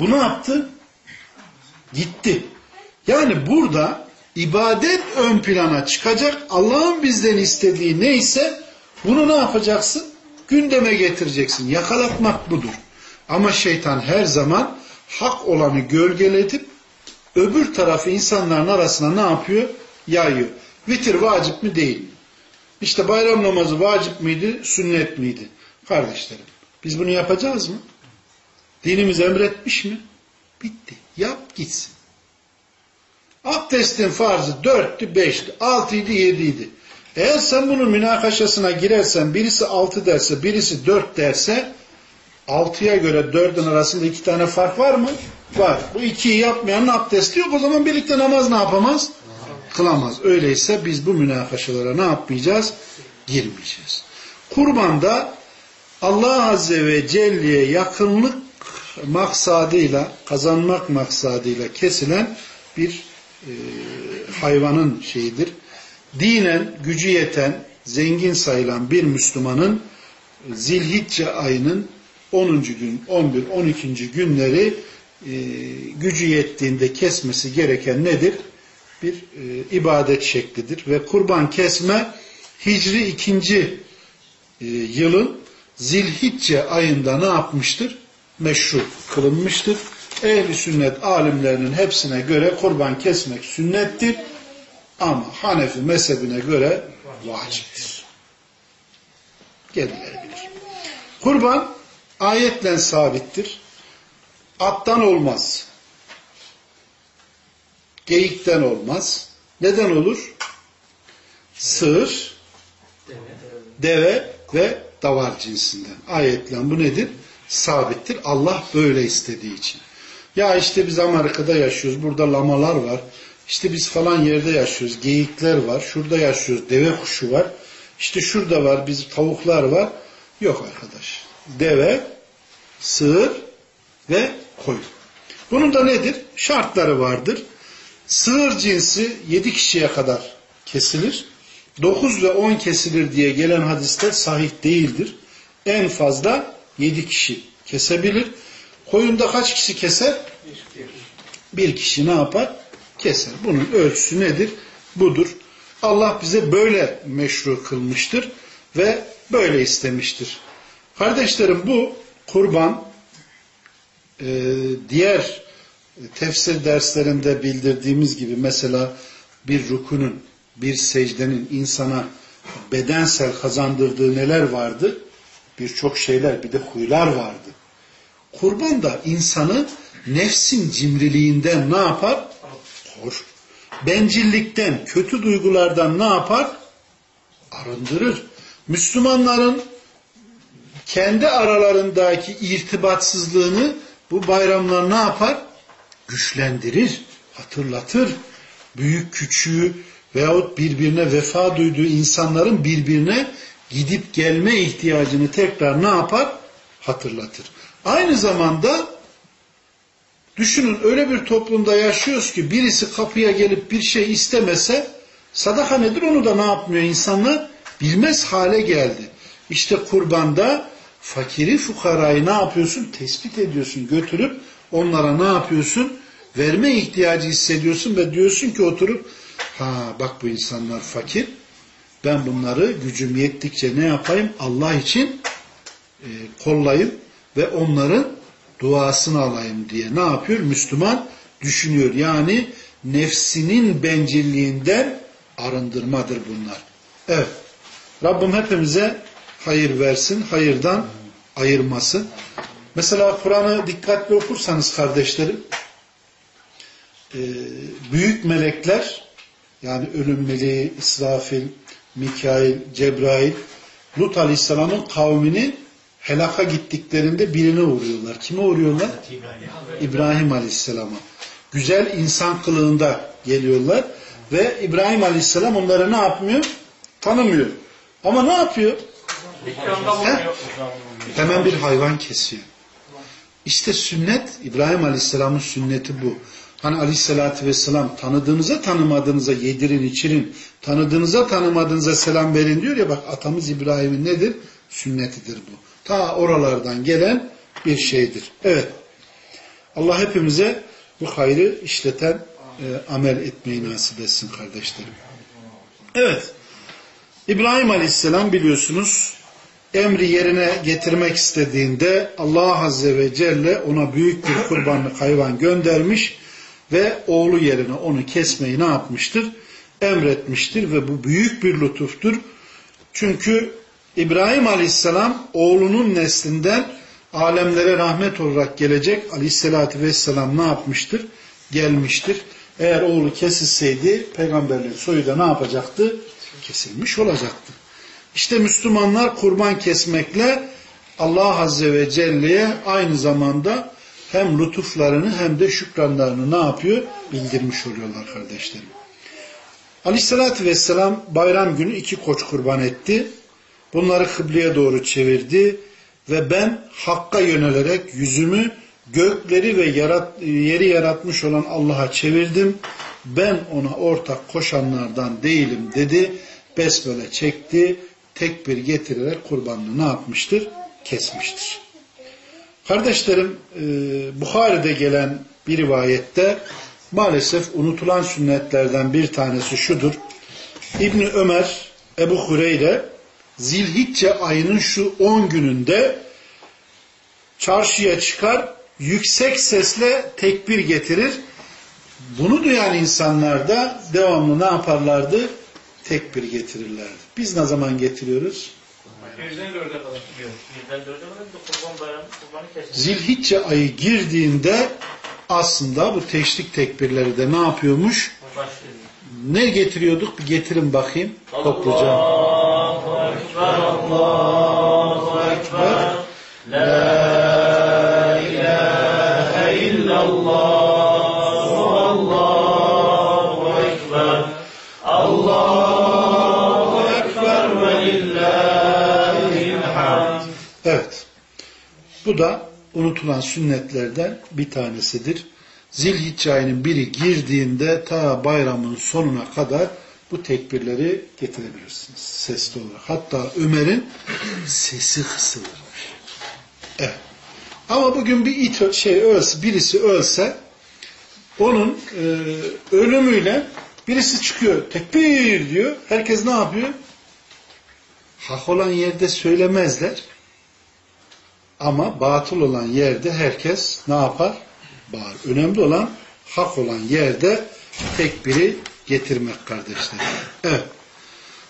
Bu ne yaptı? Gitti. Yani burada ibadet ön plana çıkacak. Allah'ın bizden istediği neyse bunu ne yapacaksın? Gündeme getireceksin. Yakalatmak budur. Ama şeytan her zaman hak olanı gölgeletip öbür tarafı insanların arasına ne yapıyor? Yayıyor. Vitir vacip mi değil mi? İşte bayram namazı vacip miydi, sünnet miydi? Kardeşlerim, biz bunu yapacağız mı? Dinimiz emretmiş mi? Bitti. Yap gitsin. Abdestin farzı dörttü, beşti, altıydı, yediydi. Eğer sen bunun münakaşasına girersen, birisi altı derse, birisi dört derse, altıya göre dördün arasında iki tane fark var mı? Var. Bu ikiyi yapmayanın abdesti yok. O zaman birlikte namaz ne yapamaz? Kılamaz. Öyleyse biz bu münakaşalara ne yapmayacağız? Girmeyeceğiz. Kurbanda Allah Azze ve Celle'ye yakınlık maksadıyla, kazanmak maksadıyla kesilen bir e, hayvanın şeyidir. Dinen gücü yeten, zengin sayılan bir Müslümanın Zilhicce ayının 10. gün, 11, 12. günleri e, gücü yettiğinde kesmesi gereken nedir? Bir e, ibadet şeklidir. Ve kurban kesme Hicri 2. E, yılın Zilhicce ayında ne yapmıştır? Meşru kılınmıştır. Ehli sünnet alimlerinin hepsine göre kurban kesmek sünnettir. Ama Hanefi mezhebine göre vaciptir. Kendileri bilir. Kurban ayetle sabittir. Attan olmaz. Geyikten olmaz. Neden olur? Sığır, deve ve davar cinsinden. Ayetle bu nedir? Sabittir. Allah böyle istediği için. Ya işte biz Amerika'da yaşıyoruz. Burada lamalar var. İşte biz falan yerde yaşıyoruz. Geyikler var. Şurada yaşıyoruz. Deve kuşu var. İşte şurada var. Biz tavuklar var. Yok arkadaş. Deve, sığır ve koyun. Bunun da nedir? Şartları vardır. Sığır cinsi 7 kişiye kadar kesilir. 9 ve 10 kesilir diye gelen hadisler sahih değildir. En fazla 7 kişi kesebilir. Koyunda kaç kişi keser? Bir kişi ne yapar? Keser. Bunun ölçüsü nedir? Budur. Allah bize böyle meşru kılmıştır ve böyle istemiştir. Kardeşlerim bu kurban e, diğer tefsir derslerinde bildirdiğimiz gibi mesela bir rukunun, bir secdenin insana bedensel kazandırdığı neler vardı? Birçok şeyler, bir de huylar vardı. Kurban da insanı nefsin cimriliğinden ne yapar? Kor. Bencillikten, kötü duygulardan ne yapar? Arındırır. Müslümanların kendi aralarındaki irtibatsızlığını bu bayramlar ne yapar? Güçlendirir, hatırlatır. Büyük küçüğü veyahut birbirine vefa duyduğu insanların birbirine gidip gelme ihtiyacını tekrar ne yapar? Hatırlatır. Aynı zamanda düşünün öyle bir toplumda yaşıyoruz ki birisi kapıya gelip bir şey istemese sadaka nedir onu da ne yapmıyor insanlar? Bilmez hale geldi. İşte kurbanda fakiri fukarayı ne yapıyorsun? Tespit ediyorsun. Götürüp onlara ne yapıyorsun? Verme ihtiyacı hissediyorsun ve diyorsun ki oturup ha bak bu insanlar fakir. Ben bunları gücüm yettikçe ne yapayım? Allah için e, kollayayım ve onların duasını alayım diye ne yapıyor? Müslüman düşünüyor. Yani nefsinin bencilliğinden arındırmadır bunlar. Evet. Rabbim hepimize hayır versin, hayırdan ayırmasın. Mesela Kur'an'ı dikkatli okursanız kardeşlerim, e, büyük melekler, yani ölüm meleği, İsrafil, Mikail, Cebrail, Lut Aleyhisselam'ın kavmini helaka gittiklerinde birine uğruyorlar. Kime uğruyorlar? İbrahim Aleyhisselam'a. Güzel insan kılığında geliyorlar ve İbrahim Aleyhisselam onları ne yapmıyor? Tanımıyor. Ama ne yapıyor? He? Hemen bir hayvan kesiyor. İşte sünnet İbrahim Aleyhisselam'ın sünneti bu. Hani Aleyhisselatü Vesselam tanıdığınıza tanımadığınıza yedirin içirin, tanıdığınıza tanımadığınıza selam verin diyor ya bak atamız İbrahim'in nedir? Sünnetidir bu. Ta oralardan gelen bir şeydir. Evet. Allah hepimize bu hayrı işleten e, amel etmeyi nasip etsin kardeşlerim. Evet. İbrahim Aleyhisselam biliyorsunuz emri yerine getirmek istediğinde Allah Azze ve Celle ona büyük bir kurbanlık hayvan göndermiş ve oğlu yerine onu kesmeyi ne yapmıştır? Emretmiştir ve bu büyük bir lütuftur. Çünkü İbrahim Aleyhisselam oğlunun neslinden alemlere rahmet olarak gelecek Aleyhisselatü Vesselam ne yapmıştır? Gelmiştir. Eğer oğlu kesilseydi peygamberlerin soyu da ne yapacaktı? Kesilmiş olacaktı. İşte Müslümanlar kurban kesmekle Allah Azze ve Celle'ye aynı zamanda hem lütuflarını hem de şükranlarını ne yapıyor? Bildirmiş oluyorlar kardeşlerim. Aleyhissalatü vesselam bayram günü iki koç kurban etti. Bunları kıbleye doğru çevirdi ve ben Hakk'a yönelerek yüzümü gökleri ve yarat, yeri yaratmış olan Allah'a çevirdim. Ben ona ortak koşanlardan değilim dedi. Besmele çekti. Tekbir getirerek kurbanını ne yapmıştır? Kesmiştir. Kardeşlerim e, Bukhari'de gelen bir rivayette maalesef unutulan sünnetlerden bir tanesi şudur. İbni Ömer Ebu Hureyre Zilhicce ayının şu 10 gününde çarşıya çıkar yüksek sesle tekbir getirir. Bunu duyan insanlar da devamlı ne yaparlardı? Tekbir getirirlerdi. Biz ne zaman getiriyoruz? Zilhicce ayı girdiğinde aslında bu teşrik tekbirleri de ne yapıyormuş? Ne getiriyorduk? Bir getirin bakayım. Topluca.
Allahu Ekber, Allahu Ekber. La ilahe illallah.
Bu da unutulan sünnetlerden bir tanesidir. Zilhicce ayının biri girdiğinde ta bayramın sonuna kadar bu tekbirleri getirebilirsiniz. Sesli olarak. Hatta Ömer'in sesi kısılırmış. Evet. Ama bugün bir it şey ölse, birisi ölse onun e, ölümüyle birisi çıkıyor tekbir diyor. Herkes ne yapıyor? Hak olan yerde söylemezler. Ama batıl olan yerde herkes ne yapar? Bağır. Önemli olan hak olan yerde tekbiri getirmek kardeşlerim. Evet.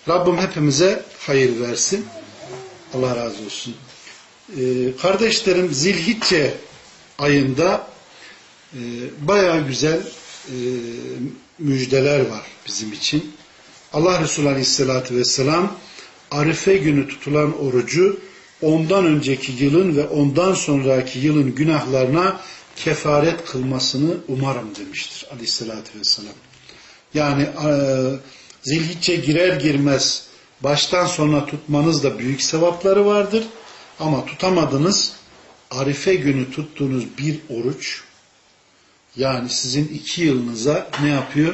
Rabbim hepimize hayır versin. Allah razı olsun. Ee, kardeşlerim Zilhicce ayında e, bayağı güzel e, müjdeler var bizim için. Allah Resulü Aleyhisselatü Vesselam Arife günü tutulan orucu ondan önceki yılın ve ondan sonraki yılın günahlarına kefaret kılmasını umarım demiştir Aleyhisselatü Vesselam. Yani e, zilhicce girer girmez baştan sona tutmanız da büyük sevapları vardır. Ama tutamadınız Arife günü tuttuğunuz bir oruç yani sizin iki yılınıza ne yapıyor?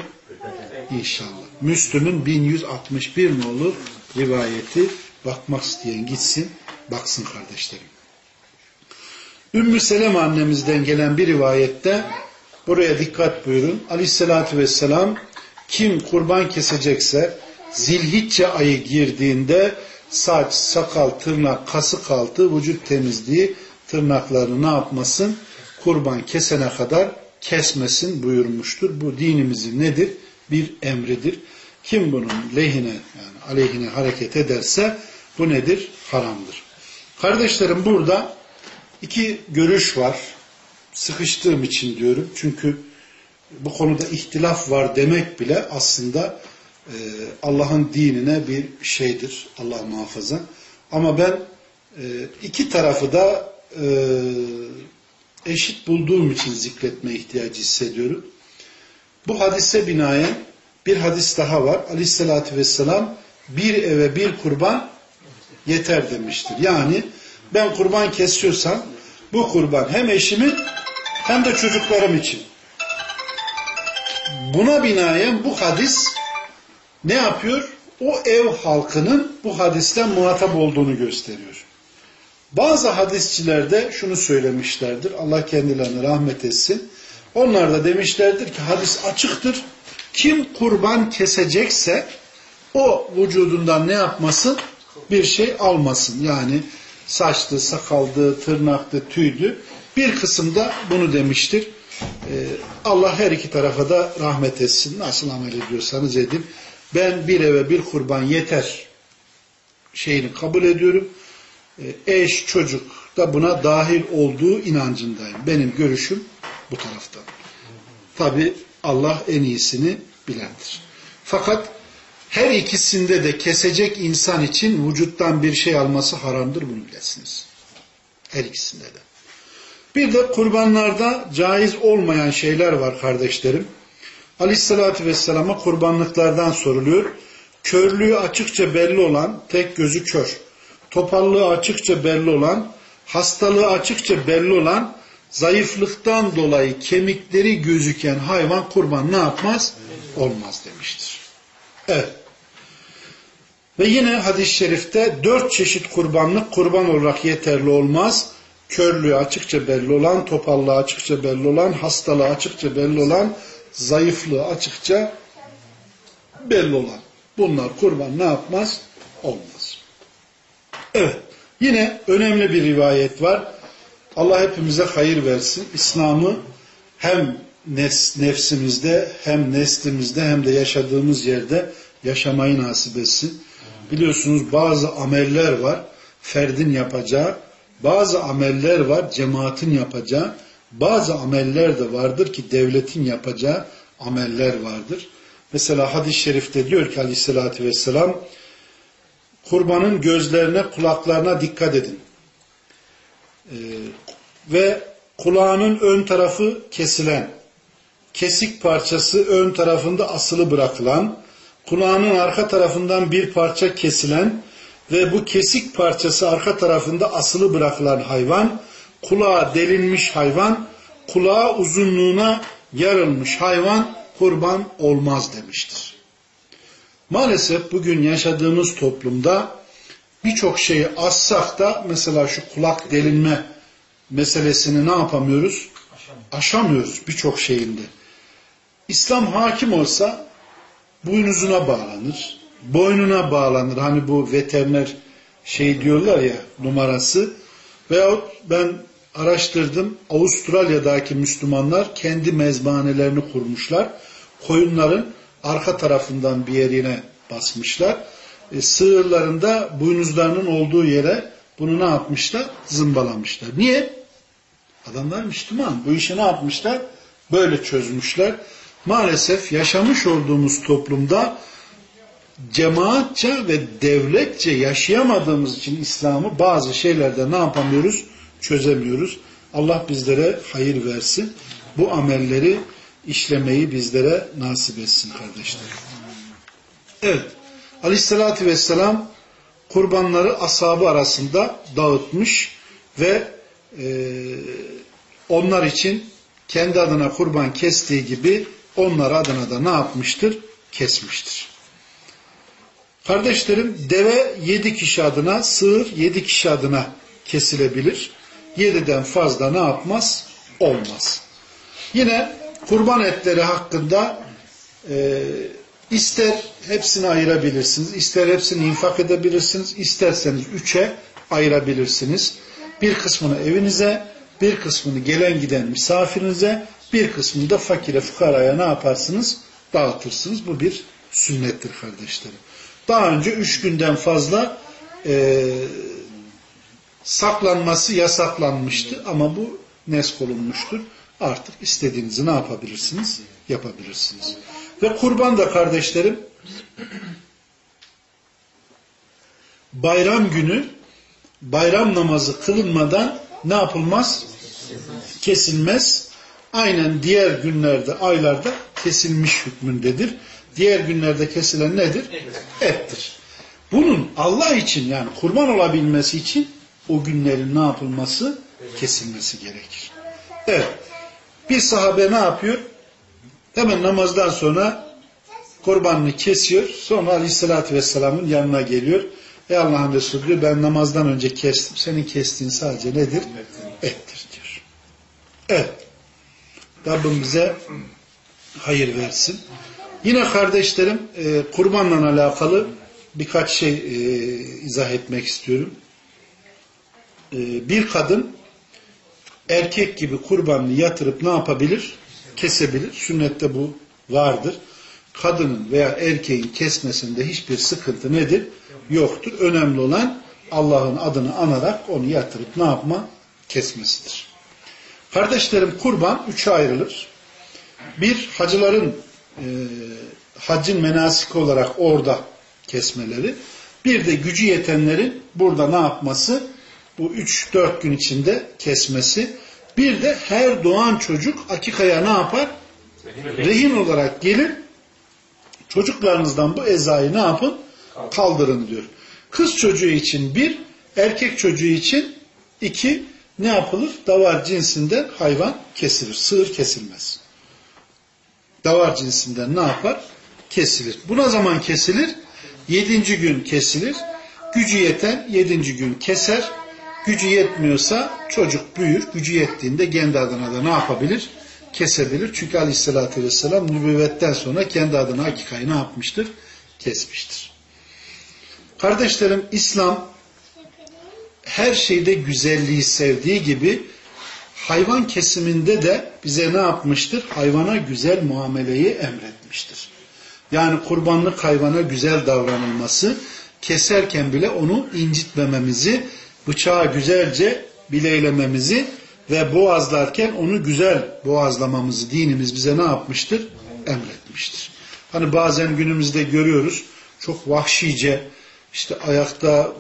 İnşallah. Müslüm'ün 1161 nolu rivayeti bakmak isteyen gitsin baksın kardeşlerim. Ümmü Seleme annemizden gelen bir rivayette buraya dikkat buyurun. Aleyhissalatü vesselam kim kurban kesecekse zilhicce ayı girdiğinde saç, sakal, tırnak, kasık altı, vücut temizliği tırnaklarını ne yapmasın? Kurban kesene kadar kesmesin buyurmuştur. Bu dinimizin nedir? Bir emridir. Kim bunun lehine yani aleyhine hareket ederse bu nedir? Haramdır. Kardeşlerim burada iki görüş var. Sıkıştığım için diyorum. Çünkü bu konuda ihtilaf var demek bile aslında e, Allah'ın dinine bir şeydir. Allah muhafaza. Ama ben e, iki tarafı da e, eşit bulduğum için zikretme ihtiyacı hissediyorum. Bu hadise binaen bir hadis daha var. Aleyhissalatü vesselam bir eve bir kurban yeter demiştir. Yani ben kurban kesiyorsam Bu kurban hem eşimin hem de çocuklarım için. Buna binaen bu hadis ne yapıyor? O ev halkının bu hadisten muhatap olduğunu gösteriyor. Bazı hadisçilerde şunu söylemişlerdir. Allah kendilerine rahmet etsin. Onlar da demişlerdir ki hadis açıktır. Kim kurban kesecekse o vücudundan ne yapmasın? Bir şey almasın. Yani saçtı, sakaldı, tırnaktı, tüydü. Bir kısımda bunu demiştir. Ee, Allah her iki tarafa da rahmet etsin. Nasıl amel ediyorsanız edin. Ben bir eve bir kurban yeter şeyini kabul ediyorum. Ee, eş, çocuk da buna dahil olduğu inancındayım. Benim görüşüm bu tarafta. Tabi Allah en iyisini bilendir. Fakat her ikisinde de kesecek insan için vücuttan bir şey alması haramdır bunu bilesiniz. Her ikisinde de. Bir de kurbanlarda caiz olmayan şeyler var kardeşlerim. Aleyhissalatü Vesselam'a kurbanlıklardan soruluyor. Körlüğü açıkça belli olan, tek gözü kör, topallığı açıkça belli olan, hastalığı açıkça belli olan, zayıflıktan dolayı kemikleri gözüken hayvan kurban ne yapmaz? Olmaz demiştir. Evet. Ve yine hadis-i şerifte dört çeşit kurbanlık kurban olarak yeterli olmaz. Körlüğü açıkça belli olan, topallığı açıkça belli olan, hastalığı açıkça belli olan, zayıflığı açıkça belli olan. Bunlar kurban ne yapmaz? Olmaz. Evet. Yine önemli bir rivayet var. Allah hepimize hayır versin. İslam'ı hem nefsimizde hem neslimizde hem de yaşadığımız yerde yaşamayı nasip etsin. Biliyorsunuz bazı ameller var ferdin yapacağı, bazı ameller var cemaatin yapacağı, bazı ameller de vardır ki devletin yapacağı ameller vardır. Mesela hadis-i şerifte diyor ki aleyhissalatü vesselam kurbanın gözlerine kulaklarına dikkat edin. Ee, ve kulağının ön tarafı kesilen, kesik parçası ön tarafında asılı bırakılan, kulağının arka tarafından bir parça kesilen ve bu kesik parçası arka tarafında asılı bırakılan hayvan, kulağa delinmiş hayvan, kulağı uzunluğuna yarılmış hayvan kurban olmaz demiştir. Maalesef bugün yaşadığımız toplumda birçok şeyi assak da mesela şu kulak delinme meselesini ne yapamıyoruz? Aşamıyoruz birçok şeyinde. İslam hakim olsa boynuzuna bağlanır, boynuna bağlanır. Hani bu veteriner şey diyorlar ya numarası. Veyahut ben araştırdım Avustralya'daki Müslümanlar kendi mezbanelerini kurmuşlar. Koyunların arka tarafından bir yerine basmışlar. E, sığırlarında boynuzlarının olduğu yere bunu ne yapmışlar? Zımbalamışlar. Niye? Adamlar Müslüman. Bu işi ne yapmışlar? Böyle çözmüşler. Maalesef yaşamış olduğumuz toplumda cemaatçe ve devletçe yaşayamadığımız için İslam'ı bazı şeylerde ne yapamıyoruz? Çözemiyoruz. Allah bizlere hayır versin. Bu amelleri işlemeyi bizlere nasip etsin kardeşler. Evet. Aleyhissalatü vesselam kurbanları ashabı arasında dağıtmış ve e, onlar için kendi adına kurban kestiği gibi onlar adına da ne yapmıştır? Kesmiştir. Kardeşlerim deve yedi kişi adına, sığır yedi kişi adına kesilebilir. Yediden fazla ne yapmaz? Olmaz. Yine kurban etleri hakkında e, ister hepsini ayırabilirsiniz, ister hepsini infak edebilirsiniz, isterseniz üçe ayırabilirsiniz. Bir kısmını evinize, bir kısmını gelen giden misafirinize, bir kısmını da fakire fukaraya ne yaparsınız? Dağıtırsınız. Bu bir sünnettir kardeşlerim. Daha önce üç günden fazla e, saklanması yasaklanmıştı ama bu nesk olunmuştur. Artık istediğinizi ne yapabilirsiniz? Yapabilirsiniz. Ve kurban da kardeşlerim bayram günü bayram namazı kılınmadan ne yapılmaz? Kesilmez. Aynen diğer günlerde, aylarda kesilmiş hükmündedir. Diğer günlerde kesilen nedir? Ettir. Bunun Allah için yani kurban olabilmesi için o günlerin ne yapılması? kesilmesi gerekir. Evet. Bir sahabe ne yapıyor? Hemen namazdan sonra kurbanını kesiyor. Sonra aleyhissalatü vesselamın yanına geliyor. Ey Allah'ın Resulü diyor ben namazdan önce kestim. Senin kestiğin sadece nedir? Ettir diyor. Evet. Rabbim bize hayır versin. Yine kardeşlerim e, kurbanla alakalı birkaç şey e, izah etmek istiyorum. E, bir kadın erkek gibi kurbanını yatırıp ne yapabilir? Kesebilir. Sünnette bu vardır. Kadının veya erkeğin kesmesinde hiçbir sıkıntı nedir? Yoktur. Önemli olan Allah'ın adını anarak onu yatırıp ne yapma? Kesmesidir. Kardeşlerim kurban üçe ayrılır. Bir hacıların e, haccın menasik olarak orada kesmeleri. Bir de gücü yetenlerin burada ne yapması? Bu 3-4 gün içinde kesmesi. Bir de her doğan çocuk akikaya ne yapar? Rehin olarak gelir. Çocuklarınızdan bu ezayı ne yapın? Kaldırın diyor. Kız çocuğu için bir, erkek çocuğu için iki ne yapılır? Davar cinsinden hayvan kesilir. Sığır kesilmez. Davar cinsinden ne yapar? Kesilir. Bu ne zaman kesilir? Yedinci gün kesilir. Gücü yeten yedinci gün keser. Gücü yetmiyorsa çocuk büyür. Gücü yettiğinde kendi adına da ne yapabilir? Kesebilir. Çünkü aleyhissalatü vesselam nübüvvetten sonra kendi adına hakikayı ne yapmıştır? Kesmiştir. Kardeşlerim İslam her şeyde güzelliği sevdiği gibi hayvan kesiminde de bize ne yapmıştır? Hayvana güzel muameleyi emretmiştir. Yani kurbanlık hayvana güzel davranılması, keserken bile onu incitmememizi, bıçağı güzelce bileylememizi ve boğazlarken onu güzel boğazlamamızı dinimiz bize ne yapmıştır? Emretmiştir. Hani bazen günümüzde görüyoruz çok vahşice işte ayakta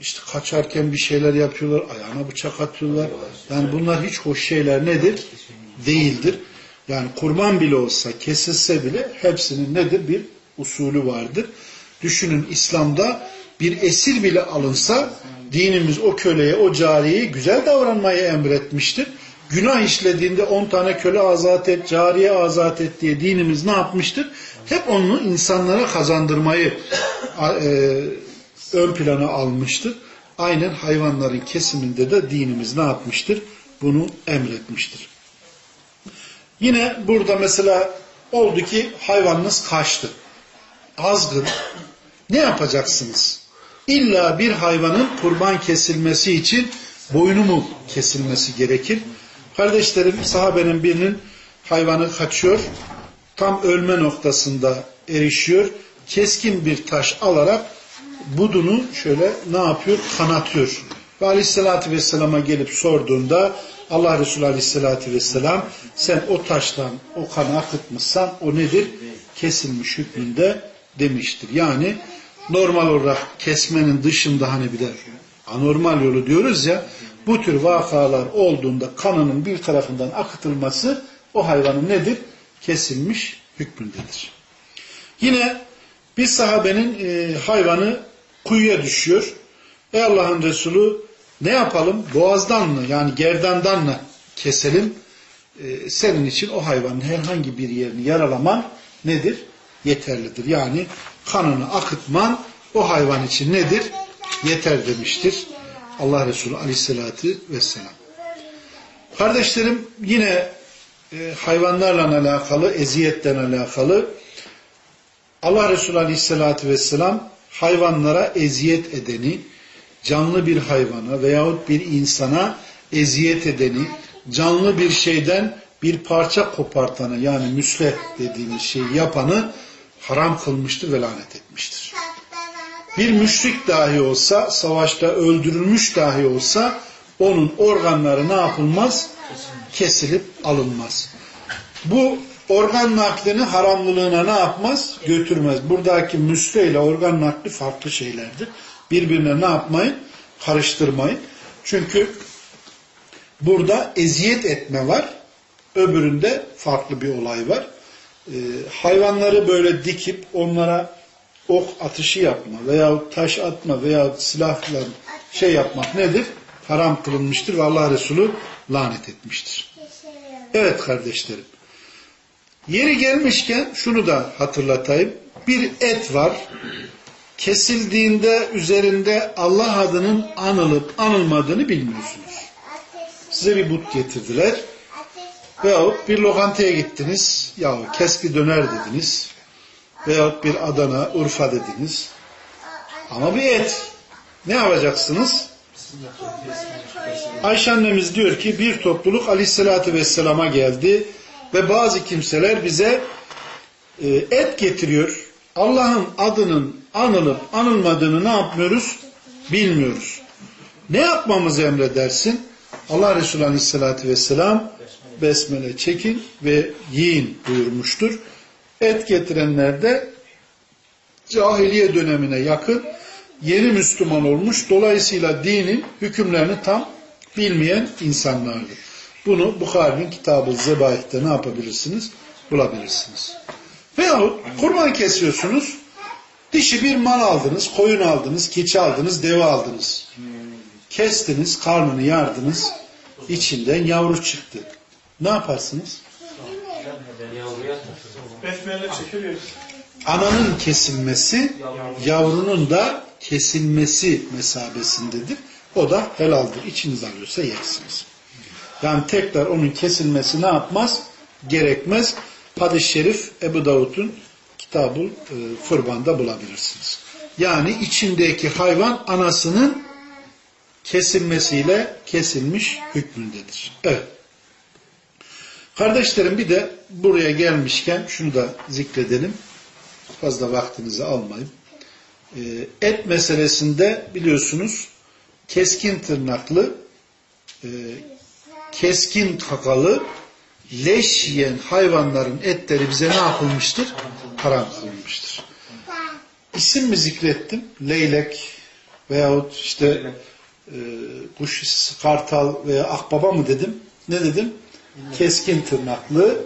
işte kaçarken bir şeyler yapıyorlar, ayağına bıçak atıyorlar. Yani bunlar hiç hoş şeyler nedir? Değildir. Yani kurban bile olsa, kesilse bile hepsinin nedir? Bir usulü vardır. Düşünün İslam'da bir esir bile alınsa dinimiz o köleye, o cariyeye güzel davranmayı emretmiştir. Günah işlediğinde on tane köle azat et, cariye azat et diye dinimiz ne yapmıştır? Hep onu insanlara kazandırmayı e, ön plana almıştır. Aynen hayvanların kesiminde de dinimiz ne yapmıştır? Bunu emretmiştir. Yine burada mesela oldu ki hayvanınız kaçtı. Azgın. Ne yapacaksınız? İlla bir hayvanın kurban kesilmesi için boynu mu kesilmesi gerekir? Kardeşlerim sahabenin birinin hayvanı kaçıyor. Tam ölme noktasında erişiyor. Keskin bir taş alarak budunu şöyle ne yapıyor? Kanatıyor. Ve aleyhissalatü vesselama gelip sorduğunda Allah Resulü aleyhissalatü vesselam sen o taştan o kanı akıtmışsan o nedir? Kesilmiş hükmünde demiştir. Yani normal olarak kesmenin dışında hani bir de anormal yolu diyoruz ya bu tür vakalar olduğunda kanının bir tarafından akıtılması o hayvanın nedir? Kesilmiş hükmündedir. Yine bir sahabenin e, hayvanı kuyuya düşüyor. Ey Allah'ın Resulü ne yapalım? Boğazdan mı yani gerdandan mı keselim? Ee, senin için o hayvanın herhangi bir yerini yaralaman nedir? Yeterlidir. Yani kanını akıtman o hayvan için nedir? Yeter demiştir. Allah Resulü aleyhissalatü vesselam. Kardeşlerim yine e, hayvanlarla alakalı, eziyetten alakalı Allah Resulü aleyhissalatü vesselam hayvanlara eziyet edeni, canlı bir hayvana veyahut bir insana eziyet edeni, canlı bir şeyden bir parça kopartanı yani müslet dediğimiz şeyi yapanı haram kılmıştır ve lanet etmiştir. Bir müşrik dahi olsa, savaşta öldürülmüş dahi olsa onun organları ne yapılmaz? Kesilip alınmaz. Bu organ naklini haramlılığına ne yapmaz? Götürmez. Buradaki müsle ile organ nakli farklı şeylerdir. Birbirine ne yapmayın? Karıştırmayın. Çünkü burada eziyet etme var. Öbüründe farklı bir olay var. Ee, hayvanları böyle dikip onlara ok atışı yapma veya taş atma veya silahla şey yapmak nedir? haram kılınmıştır ve Allah Resulü lanet etmiştir. Evet kardeşlerim. Yeri gelmişken şunu da hatırlatayım. Bir et var. Kesildiğinde üzerinde Allah adının anılıp anılmadığını bilmiyorsunuz. Size bir but getirdiler. Veyahut bir lokantaya gittiniz. Ya keski döner dediniz. Veyahut bir Adana, Urfa dediniz. Ama bir et. Ne yapacaksınız? Ayşe annemiz diyor ki bir topluluk aleyhissalatü vesselama geldi ve bazı kimseler bize e, et getiriyor. Allah'ın adının anılıp anılmadığını ne yapmıyoruz? Bilmiyoruz. Ne yapmamızı emredersin? Allah Resulü aleyhissalatü vesselam besmele çekin ve yiyin buyurmuştur. Et getirenler de cahiliye dönemine yakın yeni Müslüman olmuş. Dolayısıyla dinin hükümlerini tam bilmeyen insanlardı. Bunu Bukhari'nin kitabı Zebaih'te ne yapabilirsiniz? Bulabilirsiniz. Veyahut kurban kesiyorsunuz. Dişi bir mal aldınız, koyun aldınız, keçi aldınız, deve aldınız. Kestiniz, karnını yardınız. içinden yavru çıktı. Ne yaparsınız? Ananın kesilmesi, yavrunun da kesilmesi mesabesindedir. O da helaldir. İçiniz alıyorsa yersiniz. Yani tekrar onun kesilmesi ne yapmaz? Gerekmez. Hadis-i şerif Ebu Davud'un kitabı e, Fırban'da bulabilirsiniz. Yani içindeki hayvan anasının kesilmesiyle kesilmiş hükmündedir. Evet. Kardeşlerim bir de buraya gelmişken şunu da zikredelim. Fazla vaktinizi almayayım. Ee, et meselesinde biliyorsunuz keskin tırnaklı, e, keskin kakalı, leş yiyen hayvanların etleri bize ne yapılmıştır? Haram kılınmıştır. İsim mi zikrettim? Leylek veyahut işte e, kuş, kartal veya akbaba mı dedim? Ne dedim? Keskin tırnaklı,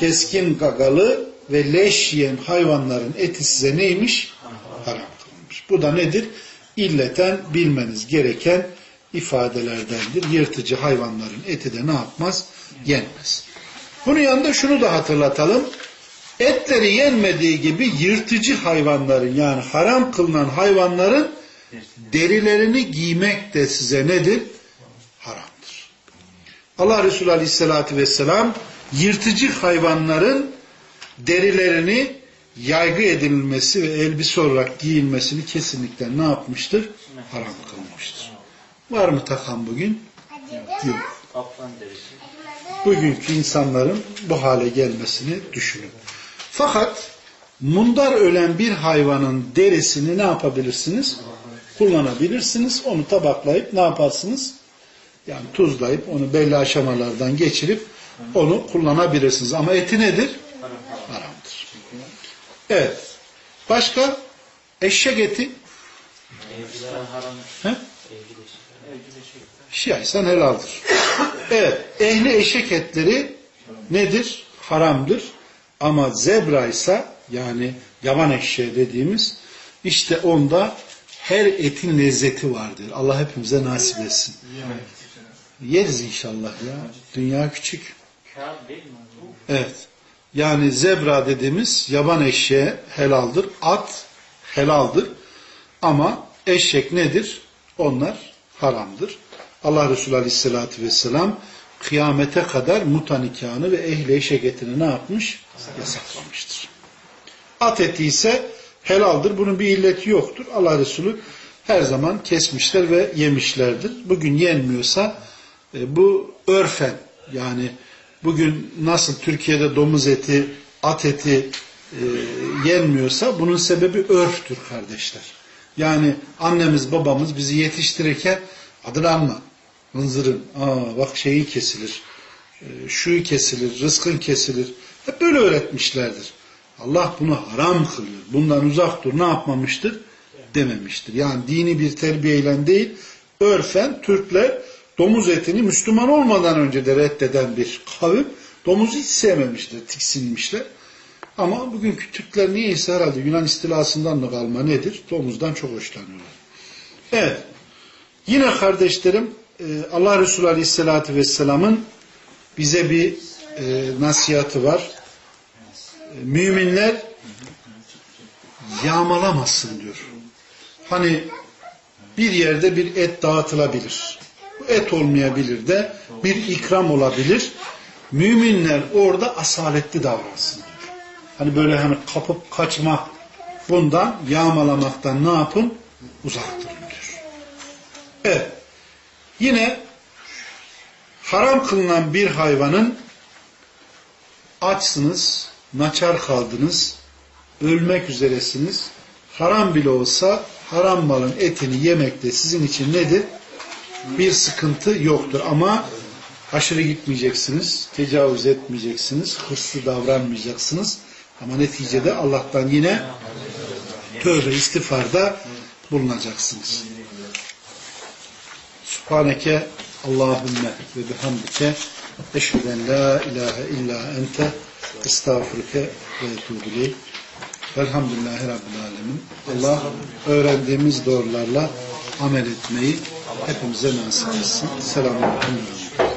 keskin gagalı ve leş yiyen hayvanların eti size neymiş? Haram kılınmış. Bu da nedir? İlleten bilmeniz gereken ifadelerdendir. Yırtıcı hayvanların eti de ne yapmaz? Yenmez. Bunun yanında şunu da hatırlatalım. Etleri yenmediği gibi yırtıcı hayvanların yani haram kılınan hayvanların derilerini giymek de size nedir? Haramdır. Allah Resulü Aleyhisselatü Vesselam yırtıcı hayvanların derilerini yaygı edilmesi ve elbise olarak giyilmesini kesinlikle ne yapmıştır? Haram. Var mı takan bugün? Yok. Bugünkü insanların bu hale gelmesini düşünün. Fakat mundar ölen bir hayvanın derisini ne yapabilirsiniz? Kullanabilirsiniz. Onu tabaklayıp ne yaparsınız? Yani tuzlayıp onu belli aşamalardan geçirip onu kullanabilirsiniz. Ama eti nedir? Haramdır. Evet. Başka? Eşek eti. He? Şiaysen helaldir. Evet. Ehli eşek etleri nedir? Haramdır. Ama zebra ise yani yaban eşeği dediğimiz işte onda her etin lezzeti vardır. Allah hepimize nasip etsin. Yeriz inşallah ya. Dünya küçük. Evet. Yani zebra dediğimiz yaban eşeğe helaldir. At helaldir. Ama eşek nedir? Onlar haramdır. Allah Resulü Aleyhisselatü Vesselam kıyamete kadar muta nikahını ve ehli eşek etini ne yapmış? Yasaklamıştır. At eti ise helaldir. Bunun bir illeti yoktur. Allah Resulü her zaman kesmişler ve yemişlerdir. Bugün yenmiyorsa e, bu örfen yani bugün nasıl Türkiye'de domuz eti, at eti e, yenmiyorsa bunun sebebi örftür kardeşler. Yani annemiz babamız bizi yetiştirirken adını anma. Hınzırın, aa bak şeyi kesilir, e, şuyu kesilir, rızkın kesilir. Hep böyle öğretmişlerdir. Allah bunu haram kılıyor. Bundan uzak dur ne yapmamıştır? Dememiştir. Yani dini bir terbiyeyle değil, örfen Türkler domuz etini Müslüman olmadan önce de reddeden bir kavim domuzu hiç sevmemişler, tiksinmişler. Ama bugünkü Türkler niyeyse herhalde Yunan istilasından da kalma nedir? Domuzdan çok hoşlanıyorlar. Evet. Yine kardeşlerim e, Allah Resulü Aleyhisselatü Vesselam'ın bize bir e, nasihatı var. E, müminler yağmalamasın diyor. Hani bir yerde bir et dağıtılabilir. Bu et olmayabilir de bir ikram olabilir. Müminler orada asaletli davransın diyor. Hani böyle hani kapıp kaçma bundan yağmalamaktan ne yapın? Uzak durun. Evet. Yine haram kılınan bir hayvanın açsınız, naçar kaldınız, ölmek üzeresiniz. Haram bile olsa haram malın etini yemekte sizin için nedir? Bir sıkıntı yoktur ama aşırı gitmeyeceksiniz, tecavüz etmeyeceksiniz, hırslı davranmayacaksınız. Ama neticede Allah'tan yine tövbe istiğfarda bulunacaksınız. Subhaneke Allahümme ve bihamdike eşheden la ilahe illa ente estağfurke ve etûbüleyh. Velhamdülillahi Rabbil Alemin. Allah öğrendiğimiz doğrularla amel etmeyi hepimize nasip etsin. Selamun Aleyküm.